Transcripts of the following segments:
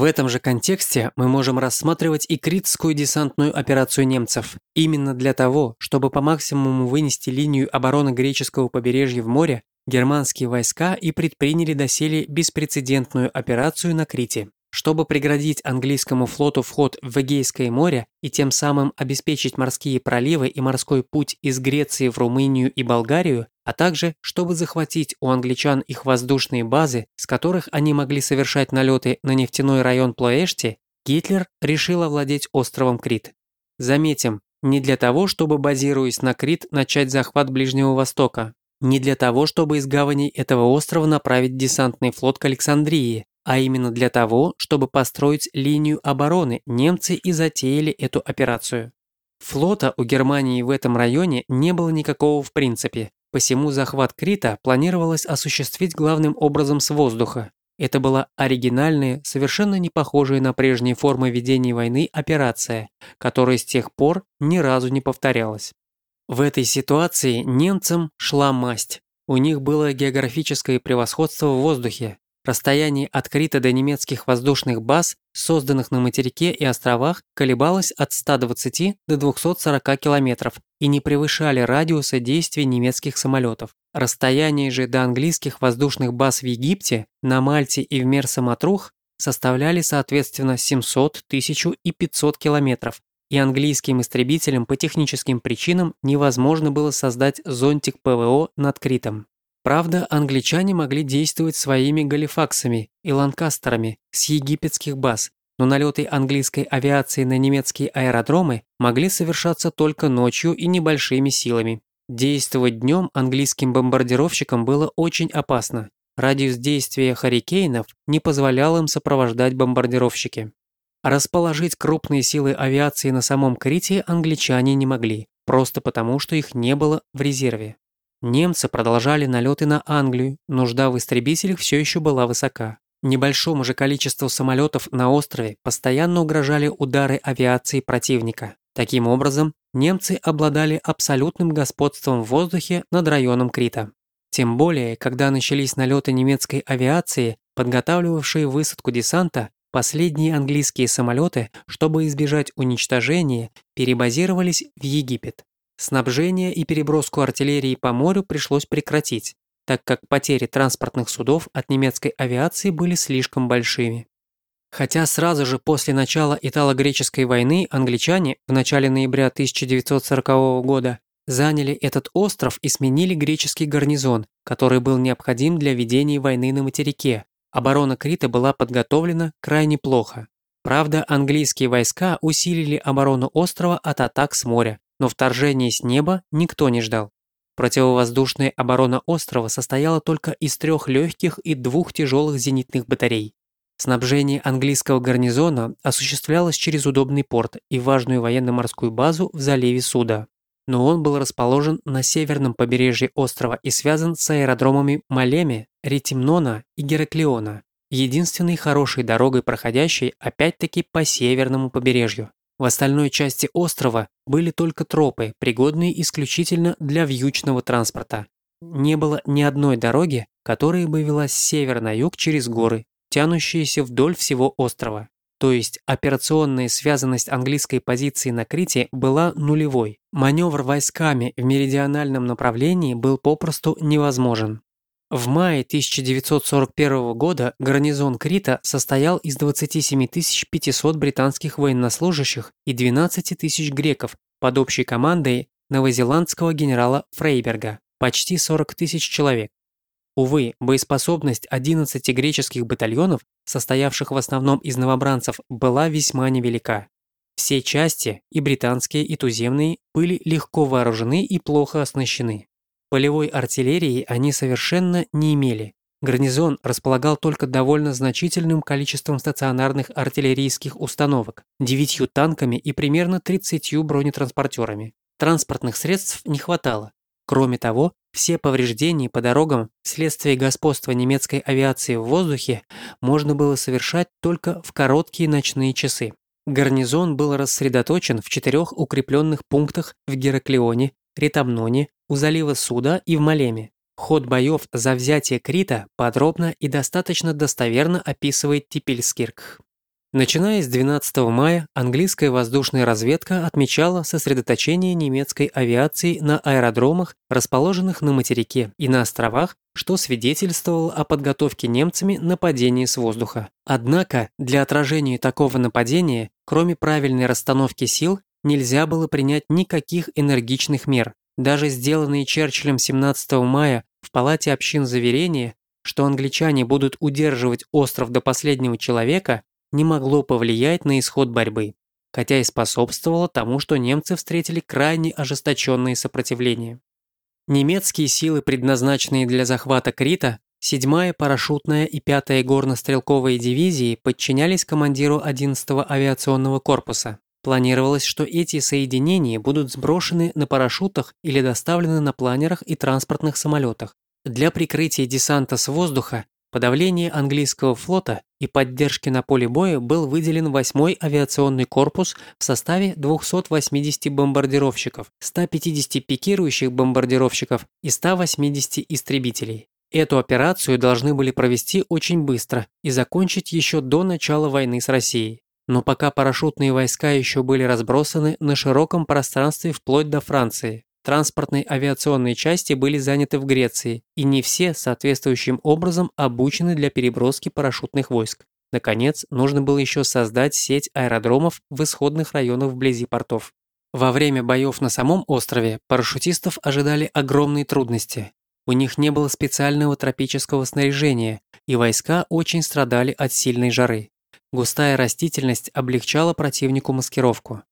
В этом же контексте мы можем рассматривать и Критскую десантную операцию немцев. Именно для того, чтобы по максимуму вынести линию обороны греческого побережья в море, германские войска и предприняли доселе беспрецедентную операцию на Крите. Чтобы преградить английскому флоту вход в Эгейское море и тем самым обеспечить морские проливы и морской путь из Греции в Румынию и Болгарию, а также чтобы захватить у англичан их воздушные базы, с которых они могли совершать налеты на нефтяной район Плоэшти, Гитлер решил овладеть островом Крит. Заметим, не для того, чтобы, базируясь на Крит, начать захват Ближнего Востока, не для того, чтобы из гаваней этого острова направить десантный флот к Александрии, а именно для того, чтобы построить линию обороны, немцы и затеяли эту операцию. Флота у Германии в этом районе не было никакого в принципе, посему захват Крита планировалось осуществить главным образом с воздуха. Это была оригинальная, совершенно не похожая на прежние формы ведения войны операция, которая с тех пор ни разу не повторялась. В этой ситуации немцам шла масть. У них было географическое превосходство в воздухе, Расстояние от Крита до немецких воздушных баз, созданных на материке и островах, колебалось от 120 до 240 километров и не превышали радиуса действия немецких самолетов. Расстояние же до английских воздушных баз в Египте, на Мальте и в Мерсаматрух составляли соответственно 700, 1000 и 500 километров, и английским истребителям по техническим причинам невозможно было создать зонтик ПВО над Критом. Правда, англичане могли действовать своими галифаксами и ланкастерами с египетских баз, но налеты английской авиации на немецкие аэродромы могли совершаться только ночью и небольшими силами. Действовать днем английским бомбардировщикам было очень опасно. Радиус действия «Харрикейнов» не позволял им сопровождать бомбардировщики. Расположить крупные силы авиации на самом Крите англичане не могли, просто потому, что их не было в резерве. Немцы продолжали налеты на Англию, нужда в истребителях все еще была высока. Небольшому же количеству самолетов на острове постоянно угрожали удары авиации противника. Таким образом, немцы обладали абсолютным господством в воздухе над районом Крита. Тем более, когда начались налеты немецкой авиации, подготавливавшие высадку десанта, последние английские самолеты, чтобы избежать уничтожения, перебазировались в Египет. Снабжение и переброску артиллерии по морю пришлось прекратить, так как потери транспортных судов от немецкой авиации были слишком большими. Хотя сразу же после начала Итало-Греческой войны англичане в начале ноября 1940 года заняли этот остров и сменили греческий гарнизон, который был необходим для ведения войны на материке. Оборона Крита была подготовлена крайне плохо. Правда, английские войска усилили оборону острова от атак с моря, но вторжение с неба никто не ждал. Противовоздушная оборона острова состояла только из трех легких и двух тяжелых зенитных батарей. Снабжение английского гарнизона осуществлялось через удобный порт и важную военно-морскую базу в заливе Суда. Но он был расположен на северном побережье острова и связан с аэродромами Малеми, Ретимнона и Гераклиона, единственной хорошей дорогой, проходящей опять-таки по северному побережью. В остальной части острова были только тропы, пригодные исключительно для вьючного транспорта. Не было ни одной дороги, которая бы вела с севера на юг через горы, тянущиеся вдоль всего острова. То есть операционная связанность английской позиции на Крите была нулевой. Маневр войсками в меридиональном направлении был попросту невозможен. В мае 1941 года гарнизон Крита состоял из 27 500 британских военнослужащих и 12 тысяч греков под общей командой новозеландского генерала Фрейберга, почти 40 тысяч человек. Увы, боеспособность 11 греческих батальонов, состоявших в основном из новобранцев, была весьма невелика. Все части, и британские, и туземные, были легко вооружены и плохо оснащены. Полевой артиллерии они совершенно не имели. Гарнизон располагал только довольно значительным количеством стационарных артиллерийских установок, девятью танками и примерно 30 бронетранспортерами. Транспортных средств не хватало. Кроме того, все повреждения по дорогам вследствие господства немецкой авиации в воздухе можно было совершать только в короткие ночные часы. Гарнизон был рассредоточен в четырех укрепленных пунктах в Гераклеоне, Ритамноне, у залива Суда и в Малеме. Ход боев за взятие Крита подробно и достаточно достоверно описывает Типельскирк. Начиная с 12 мая, английская воздушная разведка отмечала сосредоточение немецкой авиации на аэродромах, расположенных на материке и на островах, что свидетельствовало о подготовке немцами нападения с воздуха. Однако для отражения такого нападения, кроме правильной расстановки сил, нельзя было принять никаких энергичных мер. Даже сделанные Черчиллем 17 мая в Палате общин заверения, что англичане будут удерживать остров до последнего человека, не могло повлиять на исход борьбы, хотя и способствовало тому, что немцы встретили крайне ожесточенные сопротивления. Немецкие силы, предназначенные для захвата Крита, 7-я парашютная и 5-я горно-стрелковые дивизии подчинялись командиру 11-го авиационного корпуса. Планировалось, что эти соединения будут сброшены на парашютах или доставлены на планерах и транспортных самолетах. Для прикрытия десанта с воздуха подавления английского флота и поддержки на поле боя был выделен 8-й авиационный корпус в составе 280 бомбардировщиков, 150 пикирующих бомбардировщиков и 180 истребителей. Эту операцию должны были провести очень быстро и закончить еще до начала войны с Россией. Но пока парашютные войска еще были разбросаны на широком пространстве вплоть до Франции, Транспортные авиационные части были заняты в Греции, и не все соответствующим образом обучены для переброски парашютных войск. Наконец, нужно было еще создать сеть аэродромов в исходных районах вблизи портов. Во время боев на самом острове парашютистов ожидали огромные трудности. У них не было специального тропического снаряжения, и войска очень страдали от сильной жары. Густая растительность облегчала противнику маскировку.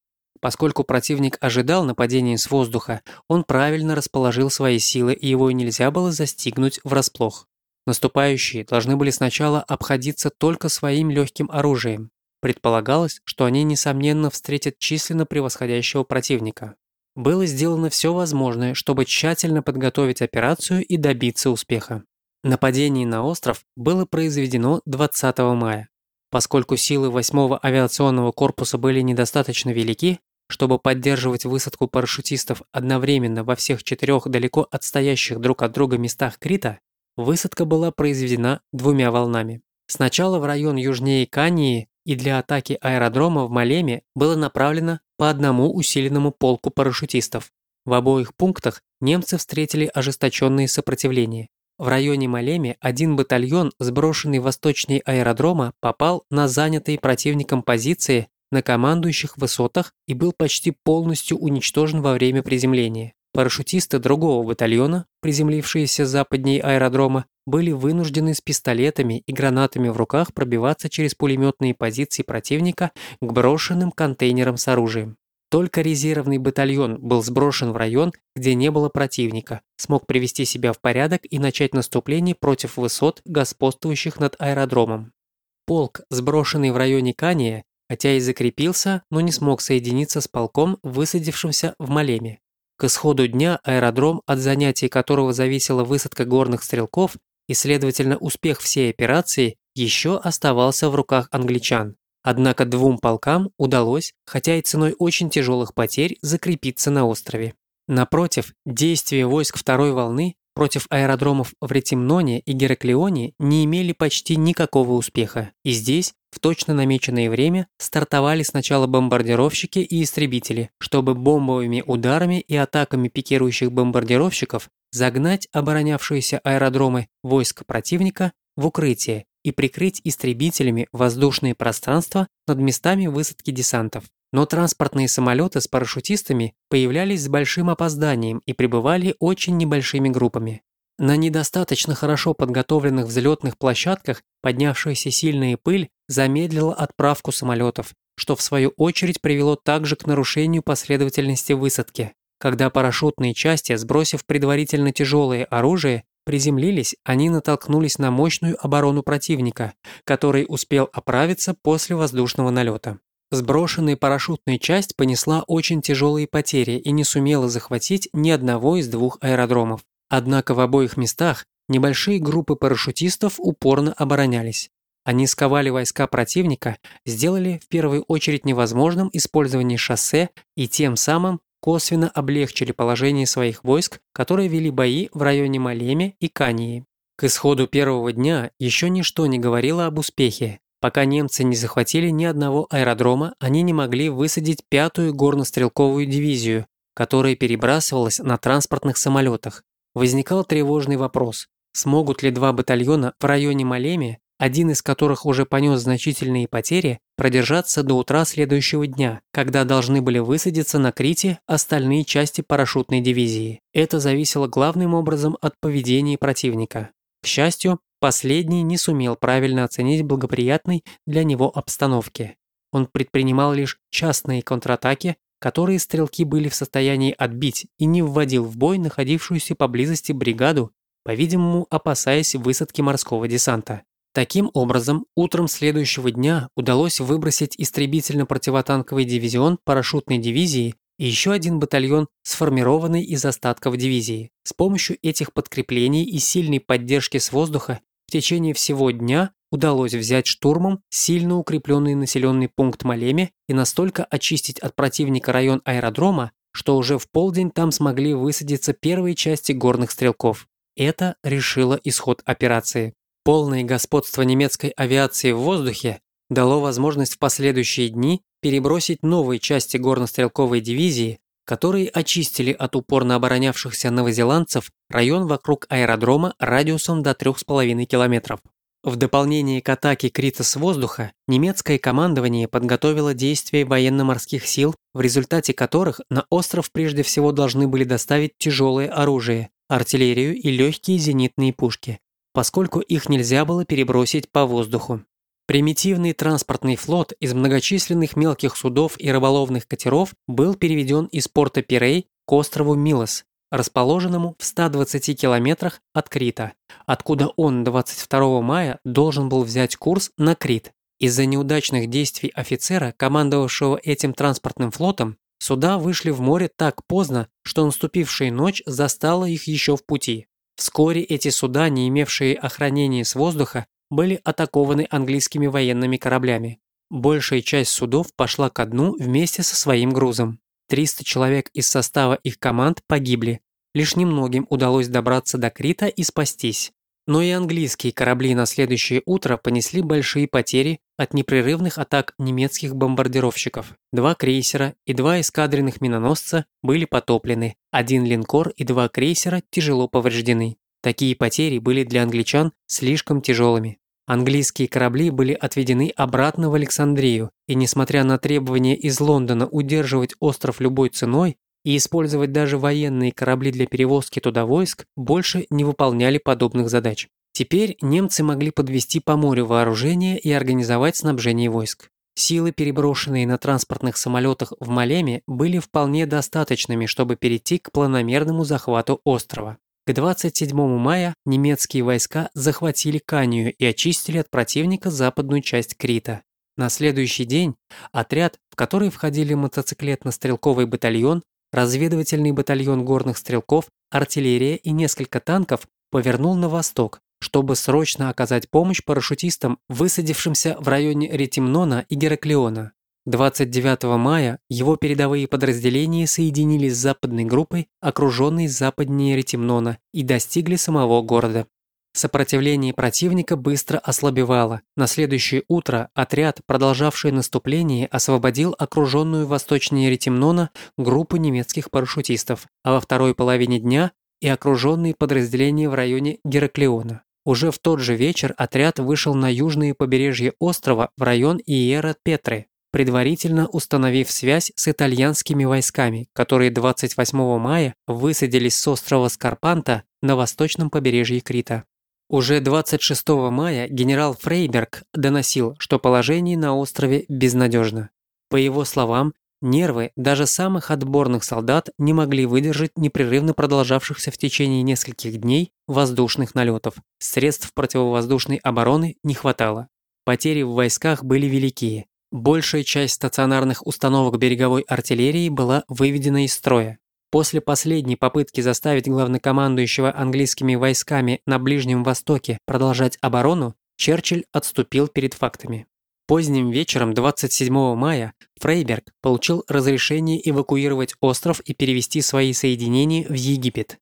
Поскольку противник ожидал нападения с воздуха, он правильно расположил свои силы, и его нельзя было застигнуть врасплох. Наступающие должны были сначала обходиться только своим легким оружием. Предполагалось, что они, несомненно, встретят численно превосходящего противника. Было сделано все возможное, чтобы тщательно подготовить операцию и добиться успеха. Нападение на остров было произведено 20 мая. Поскольку силы 8-го авиационного корпуса были недостаточно велики, чтобы поддерживать высадку парашютистов одновременно во всех четырех далеко отстоящих друг от друга местах Крита, высадка была произведена двумя волнами. Сначала в район южнее Кании и для атаки аэродрома в Малеме было направлено по одному усиленному полку парашютистов. В обоих пунктах немцы встретили ожесточенные сопротивления. В районе Малеме один батальон, сброшенный восточнее аэродрома, попал на занятые противником позиции на командующих высотах и был почти полностью уничтожен во время приземления. Парашютисты другого батальона, приземлившиеся западнее аэродрома, были вынуждены с пистолетами и гранатами в руках пробиваться через пулеметные позиции противника к брошенным контейнерам с оружием. Только резервный батальон был сброшен в район, где не было противника, смог привести себя в порядок и начать наступление против высот, господствующих над аэродромом. Полк, сброшенный в районе Кания, хотя и закрепился, но не смог соединиться с полком, высадившимся в Малеме. К исходу дня аэродром, от занятий которого зависела высадка горных стрелков и, следовательно, успех всей операции, еще оставался в руках англичан. Однако двум полкам удалось, хотя и ценой очень тяжелых потерь, закрепиться на острове. Напротив, действия войск второй волны против аэродромов в Ретимноне и Гераклеоне не имели почти никакого успеха, и здесь в точно намеченное время стартовали сначала бомбардировщики и истребители, чтобы бомбовыми ударами и атаками пикирующих бомбардировщиков загнать оборонявшиеся аэродромы войск противника в укрытие и прикрыть истребителями воздушные пространства над местами высадки десантов. Но транспортные самолеты с парашютистами появлялись с большим опозданием и прибывали очень небольшими группами. На недостаточно хорошо подготовленных взлетных площадках поднявшаяся сильная пыль замедлила отправку самолетов, что в свою очередь привело также к нарушению последовательности высадки. Когда парашютные части, сбросив предварительно тяжелое оружие, приземлились, они натолкнулись на мощную оборону противника, который успел оправиться после воздушного налета. Сброшенная парашютная часть понесла очень тяжелые потери и не сумела захватить ни одного из двух аэродромов. Однако в обоих местах небольшие группы парашютистов упорно оборонялись. Они сковали войска противника, сделали в первую очередь невозможным использование шоссе и тем самым косвенно облегчили положение своих войск, которые вели бои в районе Малеме и Кании. К исходу первого дня еще ничто не говорило об успехе, Пока немцы не захватили ни одного аэродрома, они не могли высадить пятую горнострелковую дивизию, которая перебрасывалась на транспортных самолетах. Возникал тревожный вопрос, смогут ли два батальона в районе Малеми, один из которых уже понес значительные потери, продержаться до утра следующего дня, когда должны были высадиться на Крите остальные части парашютной дивизии. Это зависело главным образом от поведения противника. К счастью, Последний не сумел правильно оценить благоприятной для него обстановки. Он предпринимал лишь частные контратаки, которые стрелки были в состоянии отбить и не вводил в бой находившуюся поблизости бригаду, по-видимому, опасаясь высадки морского десанта. Таким образом, утром следующего дня удалось выбросить истребительно-противотанковый дивизион парашютной дивизии и еще один батальон, сформированный из остатков дивизии. С помощью этих подкреплений и сильной поддержки с воздуха в течение всего дня удалось взять штурмом сильно укрепленный населенный пункт Малеме и настолько очистить от противника район аэродрома, что уже в полдень там смогли высадиться первые части горных стрелков. Это решило исход операции. Полное господство немецкой авиации в воздухе дало возможность в последующие дни перебросить новые части горнострелковой дивизии которые очистили от упорно оборонявшихся новозеландцев район вокруг аэродрома радиусом до 3,5 километров. В дополнение к атаке Крита с воздуха, немецкое командование подготовило действия военно-морских сил, в результате которых на остров прежде всего должны были доставить тяжелое оружие, артиллерию и легкие зенитные пушки, поскольку их нельзя было перебросить по воздуху. Примитивный транспортный флот из многочисленных мелких судов и рыболовных катеров был переведен из порта Пирей к острову Милос, расположенному в 120 километрах от Крита, откуда он 22 мая должен был взять курс на Крит. Из-за неудачных действий офицера, командовавшего этим транспортным флотом, суда вышли в море так поздно, что наступившая ночь застала их еще в пути. Вскоре эти суда, не имевшие охранения с воздуха, были атакованы английскими военными кораблями. Большая часть судов пошла ко дну вместе со своим грузом. 300 человек из состава их команд погибли. Лишь немногим удалось добраться до Крита и спастись. Но и английские корабли на следующее утро понесли большие потери от непрерывных атак немецких бомбардировщиков. Два крейсера и два эскадренных миноносца были потоплены, один линкор и два крейсера тяжело повреждены. Такие потери были для англичан слишком тяжелыми. Английские корабли были отведены обратно в Александрию, и несмотря на требования из Лондона удерживать остров любой ценой и использовать даже военные корабли для перевозки туда войск, больше не выполняли подобных задач. Теперь немцы могли подвести по морю вооружение и организовать снабжение войск. Силы, переброшенные на транспортных самолетах в Малеме, были вполне достаточными, чтобы перейти к планомерному захвату острова. К 27 мая немецкие войска захватили Канию и очистили от противника западную часть Крита. На следующий день отряд, в который входили мотоциклетно-стрелковый батальон, разведывательный батальон горных стрелков, артиллерия и несколько танков, повернул на восток, чтобы срочно оказать помощь парашютистам, высадившимся в районе Ретимнона и Гераклеона. 29 мая его передовые подразделения соединились с западной группой, окруженной западнее Ретимнона, и достигли самого города. Сопротивление противника быстро ослабевало. На следующее утро отряд, продолжавший наступление, освободил окруженную восточнее Ретимнона группу немецких парашютистов, а во второй половине дня и окруженные подразделения в районе Гераклеона. Уже в тот же вечер отряд вышел на южные побережье острова в район Иера-Петры, предварительно установив связь с итальянскими войсками, которые 28 мая высадились с острова Скарпанта на восточном побережье Крита. Уже 26 мая генерал Фрейберг доносил, что положение на острове безнадежно. По его словам, нервы даже самых отборных солдат не могли выдержать непрерывно продолжавшихся в течение нескольких дней воздушных налетов. Средств противовоздушной обороны не хватало. Потери в войсках были великие. Большая часть стационарных установок береговой артиллерии была выведена из строя. После последней попытки заставить главнокомандующего английскими войсками на Ближнем Востоке продолжать оборону, Черчилль отступил перед фактами. Поздним вечером 27 мая Фрейберг получил разрешение эвакуировать остров и перевести свои соединения в Египет.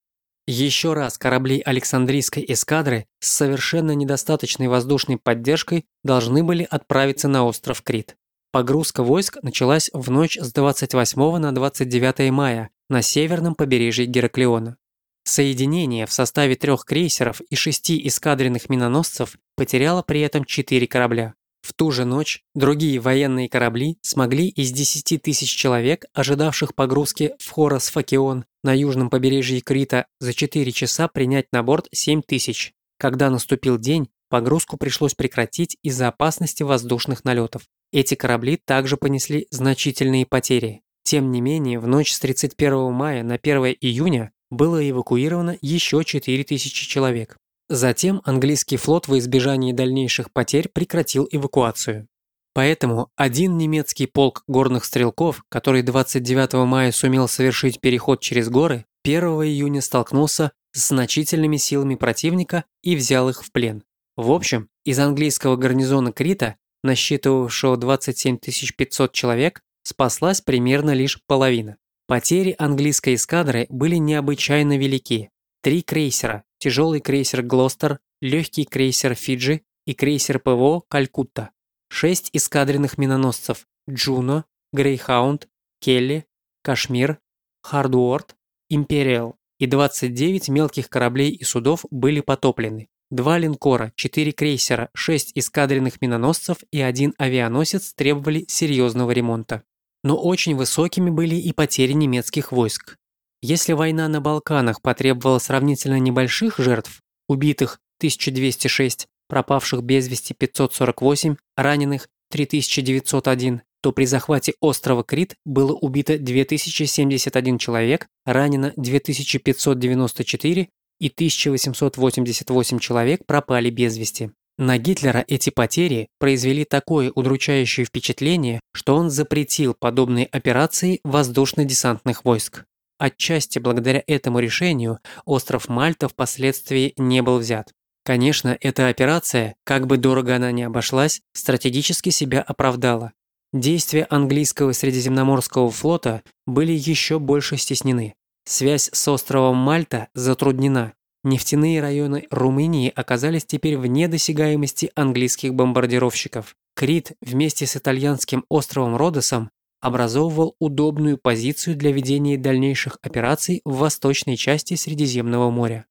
Еще раз корабли Александрийской эскадры с совершенно недостаточной воздушной поддержкой должны были отправиться на остров Крит. Погрузка войск началась в ночь с 28 на 29 мая на северном побережье Гераклеона. Соединение в составе трех крейсеров и шести эскадренных миноносцев потеряло при этом четыре корабля. В ту же ночь другие военные корабли смогли из 10 тысяч человек, ожидавших погрузки в Хорос Факион на южном побережье Крита, за 4 часа принять на борт 7 тысяч. Когда наступил день, погрузку пришлось прекратить из-за опасности воздушных налетов. Эти корабли также понесли значительные потери. Тем не менее, в ночь с 31 мая на 1 июня было эвакуировано еще 4000 человек. Затем английский флот во избежании дальнейших потерь прекратил эвакуацию. Поэтому один немецкий полк горных стрелков, который 29 мая сумел совершить переход через горы, 1 июня столкнулся с значительными силами противника и взял их в плен. В общем, из английского гарнизона Крита, насчитывавшего 27 500 человек, спаслась примерно лишь половина. Потери английской эскадры были необычайно велики. Три крейсера, тяжелый крейсер «Глостер», легкий крейсер «Фиджи» и крейсер ПВО «Калькутта». Шесть эскадренных миноносцев «Джуно», «Грейхаунд», «Келли», «Кашмир», «Хируорд», «Империал» и 29 мелких кораблей и судов были потоплены. Два линкора, четыре крейсера, шесть эскадренных миноносцев и один авианосец требовали серьезного ремонта но очень высокими были и потери немецких войск. Если война на Балканах потребовала сравнительно небольших жертв, убитых 1206, пропавших без вести 548, раненых 3901, то при захвате острова Крит было убито 2071 человек, ранено 2594 и 1888 человек пропали без вести. На Гитлера эти потери произвели такое удручающее впечатление, что он запретил подобные операции воздушно-десантных войск. Отчасти благодаря этому решению остров Мальта впоследствии не был взят. Конечно, эта операция, как бы дорого она ни обошлась, стратегически себя оправдала. Действия английского Средиземноморского флота были еще больше стеснены. Связь с островом Мальта затруднена, Нефтяные районы Румынии оказались теперь вне досягаемости английских бомбардировщиков. Крит вместе с итальянским островом Родосом образовывал удобную позицию для ведения дальнейших операций в восточной части Средиземного моря.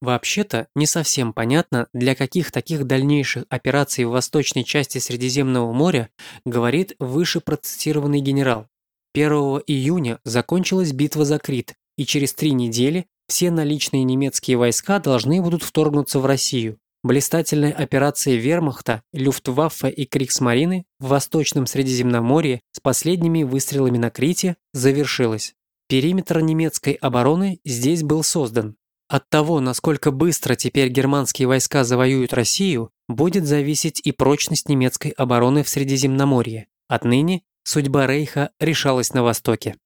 Вообще-то не совсем понятно, для каких таких дальнейших операций в восточной части Средиземного моря говорит выше процитированный генерал. 1 июня закончилась битва за Крит, и через три недели все наличные немецкие войска должны будут вторгнуться в Россию. Блистательная операция Вермахта, Люфтваффе и Криксмарины в Восточном Средиземноморье с последними выстрелами на Крите завершилась. Периметр немецкой обороны здесь был создан. От того, насколько быстро теперь германские войска завоюют Россию, будет зависеть и прочность немецкой обороны в Средиземноморье. Отныне судьба Рейха решалась на Востоке.